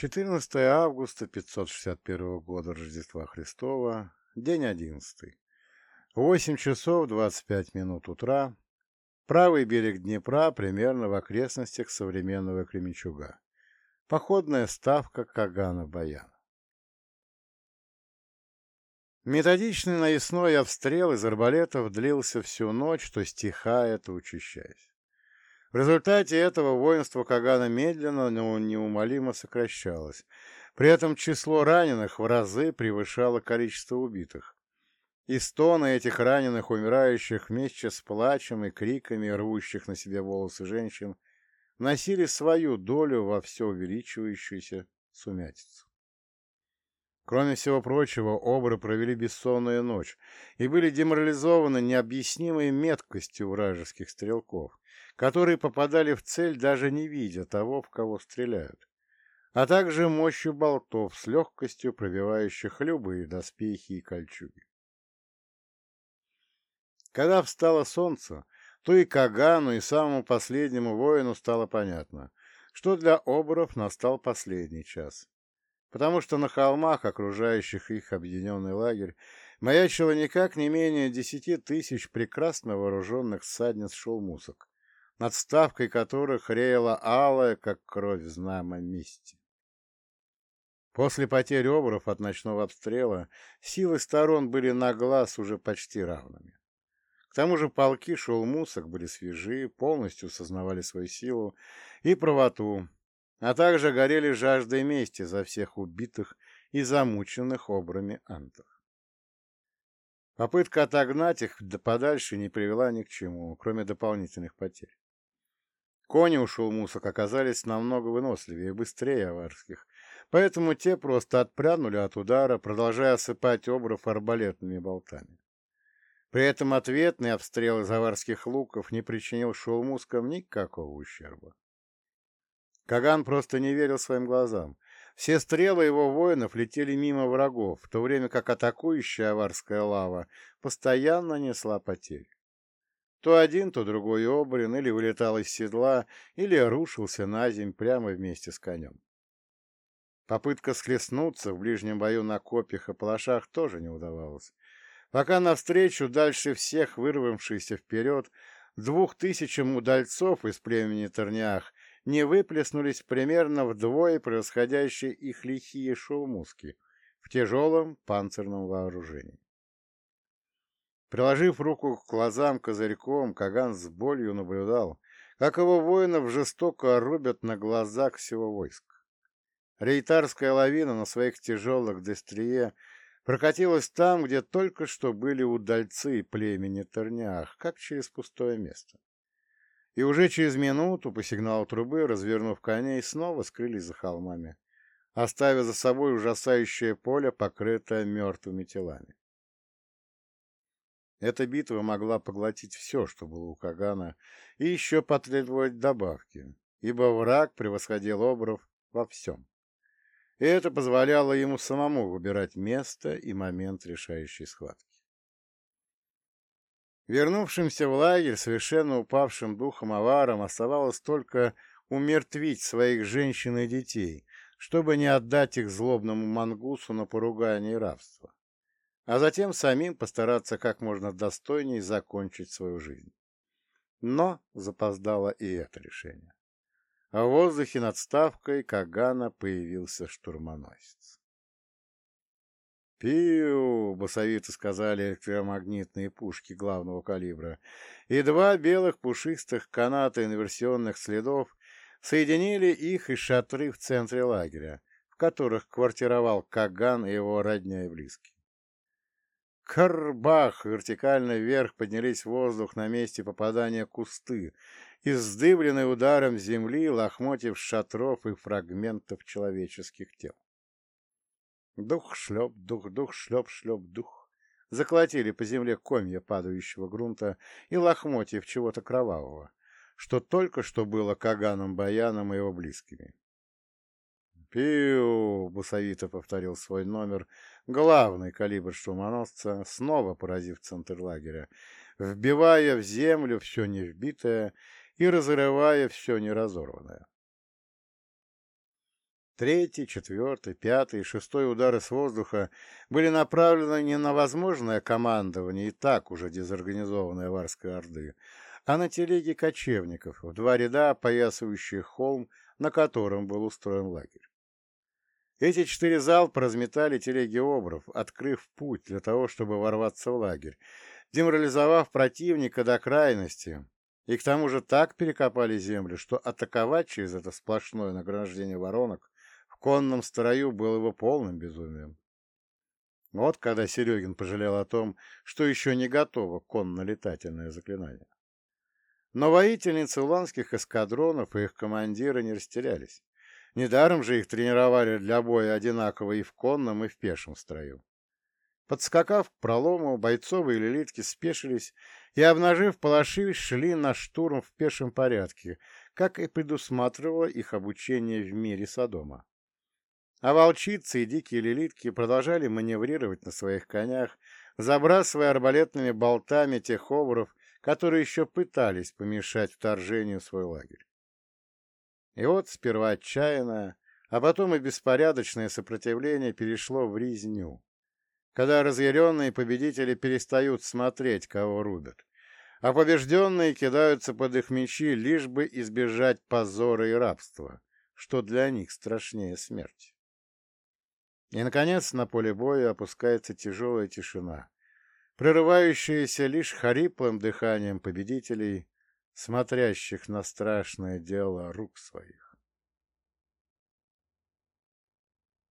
14 августа 561 года Рождества Христова, день 11. 8 часов 25 минут утра. Правый берег Днепра, примерно в окрестностях современного Кременчуга. Походная ставка Кагана-Баяна. Методичный навесной обстрел из арбалетов длился всю ночь, то стихая, то учащаясь. В результате этого воинство Кагана медленно, но неумолимо сокращалось. При этом число раненых в разы превышало количество убитых. И стоны этих раненых, умирающих вместе с плачем и криками рвущих на себе волосы женщин, носили свою долю во все увеличивающуюся сумятицу. Кроме всего прочего, обры провели бессонную ночь и были деморализованы необъяснимой меткостью вражеских стрелков, которые попадали в цель, даже не видя того, в кого стреляют, а также мощью болтов с легкостью пробивающих любые доспехи и кольчуги. Когда встало солнце, то и Кагану, и самому последнему воину стало понятно, что для оборов настал последний час, потому что на холмах, окружающих их объединенный лагерь, маячило никак не менее десяти тысяч прекрасно вооруженных садниц-шелмусок, над ставкой которых реяла алая, как кровь знамя мести. После потери обров от ночного обстрела силы сторон были на глаз уже почти равными. К тому же полки шелмусок были свежи, полностью сознавали свою силу и правоту, а также горели жаждой мести за всех убитых и замученных обрами антов. Попытка отогнать их подальше не привела ни к чему, кроме дополнительных потерь. Кони у шелмусок оказались намного выносливее и быстрее аварских, поэтому те просто отпрянули от удара, продолжая осыпать обров арбалетными болтами. При этом ответный обстрел из аварских луков не причинил шелмускам никакого ущерба. Каган просто не верил своим глазам. Все стрелы его воинов летели мимо врагов, в то время как атакующая аварская лава постоянно несла потери. То один, то другой обрин или вылетал из седла, или рушился на земь прямо вместе с конем. Попытка схлестнуться в ближнем бою на копьях и палашах тоже не удавалась, пока навстречу дальше всех вырвавшийся вперед двух тысячам удальцов из племени Торнях не выплеснулись примерно вдвое превосходящие их лихие шоумуски в тяжелом панцирном вооружении. Приложив руку к глазам козырьком, Каган с болью наблюдал, как его воинов жестоко рубят на глазах всего войска. Рейтарская лавина на своих тяжелых дестрие прокатилась там, где только что были удальцы племени Торнях, как через пустое место. И уже через минуту, по сигналу трубы, развернув коней, снова скрылись за холмами, оставив за собой ужасающее поле, покрытое мертвыми телами. Эта битва могла поглотить все, что было у Кагана, и еще потребовать добавки, ибо враг превосходил Обров во всем. И это позволяло ему самому выбирать место и момент решающей схватки. Вернувшимся в лагерь, совершенно упавшим духом аварам, оставалось только умертвить своих женщин и детей, чтобы не отдать их злобному мангусу на поругание и рабство а затем самим постараться как можно достойнее закончить свою жизнь. Но запоздало и это решение. А в воздухе над ставкой Кагана появился штурмоносец. «Пиу!» — басовито сказали электромагнитные пушки главного калибра, и два белых пушистых каната инверсионных следов соединили их и шатры в центре лагеря, в которых квартировал Каган и его родня и близкие. Карбах! Вертикально вверх поднялись в воздух на месте попадания кусты, издыбленные ударом земли, лохмотьев шатров и фрагментов человеческих тел. Дух шлеп, дух, дух шлеп, шлеп, дух. Заколотили по земле комья падающего грунта и лохмотьев чего-то кровавого, что только что было Каганом Баяном и его близкими. «Пиу!» — бусовито повторил свой номер, главный калибр штурмоносца, снова поразив центр лагеря, вбивая в землю все не вбитое и разрывая все не разорванное. Третий, четвертый, пятый и шестой удары с воздуха были направлены не на возможное командование и так уже дезорганизованной Варской Орды, а на телеги кочевников, в два ряда опоясывающих холм, на котором был устроен лагерь. Эти четыре залпа разметали телеги обров, открыв путь для того, чтобы ворваться в лагерь, деморализовав противника до крайности, и к тому же так перекопали землю, что атаковать через это сплошное награждение воронок в конном строю было бы полным безумием. Вот когда Серегин пожалел о том, что еще не готово конно-летательное заклинание. Но воительницы уланских эскадронов и их командиры не растерялись. Недаром же их тренировали для боя одинаково и в конном, и в пешем строю. Подскакав к пролому, бойцовые лилитки спешились и, обнажив палаши, шли на штурм в пешем порядке, как и предусматривало их обучение в мире Содома. А волчицы и дикие лилитки продолжали маневрировать на своих конях, забрасывая арбалетными болтами тех обров, которые еще пытались помешать вторжению в свой лагерь. И вот сперва отчаянное, а потом и беспорядочное сопротивление перешло в резню когда разъяренные победители перестают смотреть, кого рубят, а побежденные кидаются под их мечи, лишь бы избежать позора и рабства, что для них страшнее смерти. И, наконец, на поле боя опускается тяжелая тишина, прерывающаяся лишь хриплым дыханием победителей, смотрящих на страшное дело рук своих.